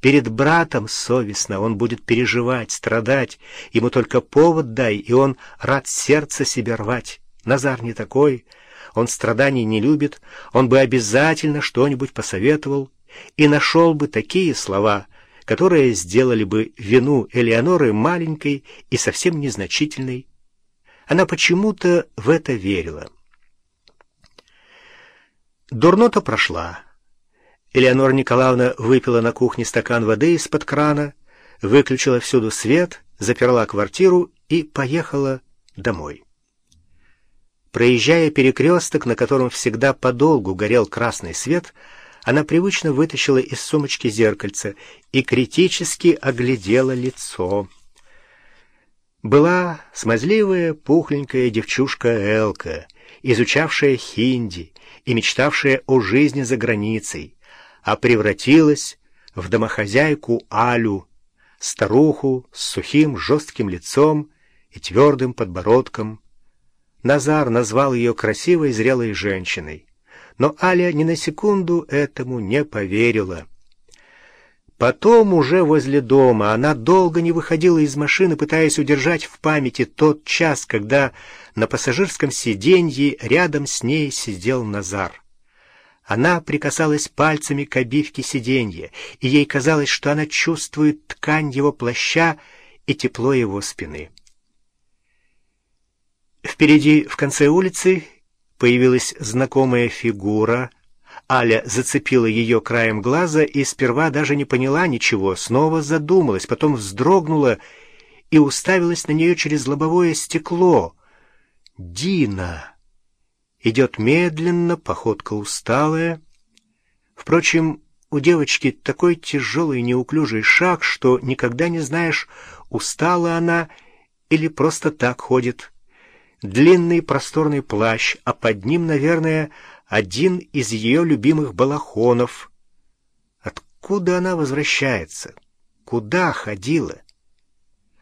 Перед братом совестно, он будет переживать, страдать. Ему только повод дай, и он рад сердце себе рвать. Назар не такой, он страданий не любит, он бы обязательно что-нибудь посоветовал и нашел бы такие слова, которые сделали бы вину Элеоноры маленькой и совсем незначительной. Она почему-то в это верила. Дурнота прошла. Элеонора Николаевна выпила на кухне стакан воды из-под крана, выключила всюду свет, заперла квартиру и поехала домой. Проезжая перекресток, на котором всегда подолгу горел красный свет, она привычно вытащила из сумочки зеркальце и критически оглядела лицо. Была смазливая, пухленькая девчушка Элка, изучавшая хинди и мечтавшая о жизни за границей, а превратилась в домохозяйку Алю, старуху с сухим жестким лицом и твердым подбородком. Назар назвал ее красивой зрелой женщиной, но Аля ни на секунду этому не поверила. Потом, уже возле дома, она долго не выходила из машины, пытаясь удержать в памяти тот час, когда на пассажирском сиденье рядом с ней сидел Назар. Она прикасалась пальцами к обивке сиденья, и ей казалось, что она чувствует ткань его плаща и тепло его спины. Впереди, в конце улицы, появилась знакомая фигура. Аля зацепила ее краем глаза и сперва даже не поняла ничего, снова задумалась, потом вздрогнула и уставилась на нее через лобовое стекло. «Дина!» Идет медленно, походка усталая. Впрочем, у девочки такой тяжелый неуклюжий шаг, что никогда не знаешь, устала она или просто так ходит. Длинный просторный плащ, а под ним, наверное, один из ее любимых балахонов. Откуда она возвращается? Куда ходила?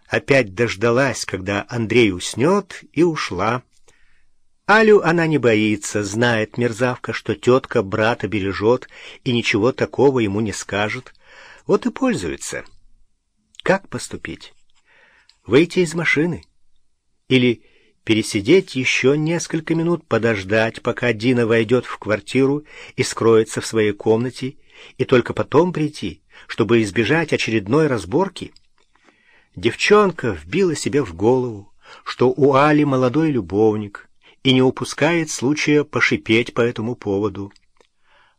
Опять дождалась, когда Андрей уснет, и ушла. Алю она не боится, знает мерзавка, что тетка брата бережет и ничего такого ему не скажет. Вот и пользуется. Как поступить? Выйти из машины? Или пересидеть еще несколько минут, подождать, пока Дина войдет в квартиру и скроется в своей комнате, и только потом прийти, чтобы избежать очередной разборки? Девчонка вбила себе в голову, что у Али молодой любовник, и не упускает случая пошипеть по этому поводу.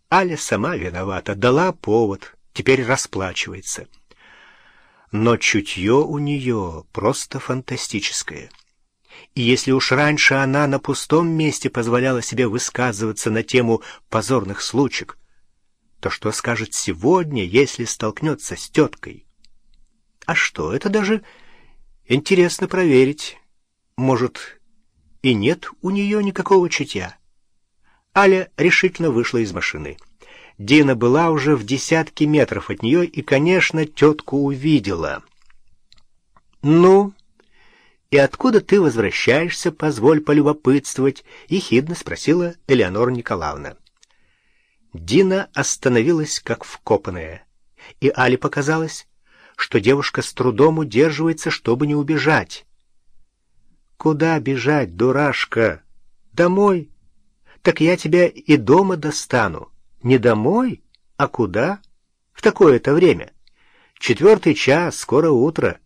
Аля сама виновата, дала повод, теперь расплачивается. Но чутье у нее просто фантастическое. И если уж раньше она на пустом месте позволяла себе высказываться на тему позорных случаев, то что скажет сегодня, если столкнется с теткой? А что, это даже интересно проверить. Может, и нет у нее никакого чутья. Аля решительно вышла из машины. Дина была уже в десятке метров от нее и, конечно, тетку увидела. «Ну, и откуда ты возвращаешься, позволь полюбопытствовать?» — ехидно спросила Элеонора Николаевна. Дина остановилась, как вкопанная, и Але показалось, что девушка с трудом удерживается, чтобы не убежать. Куда бежать, дурашка? Домой? Так я тебя и дома достану. Не домой, а куда? В такое-то время. Четвертый час, скоро утро.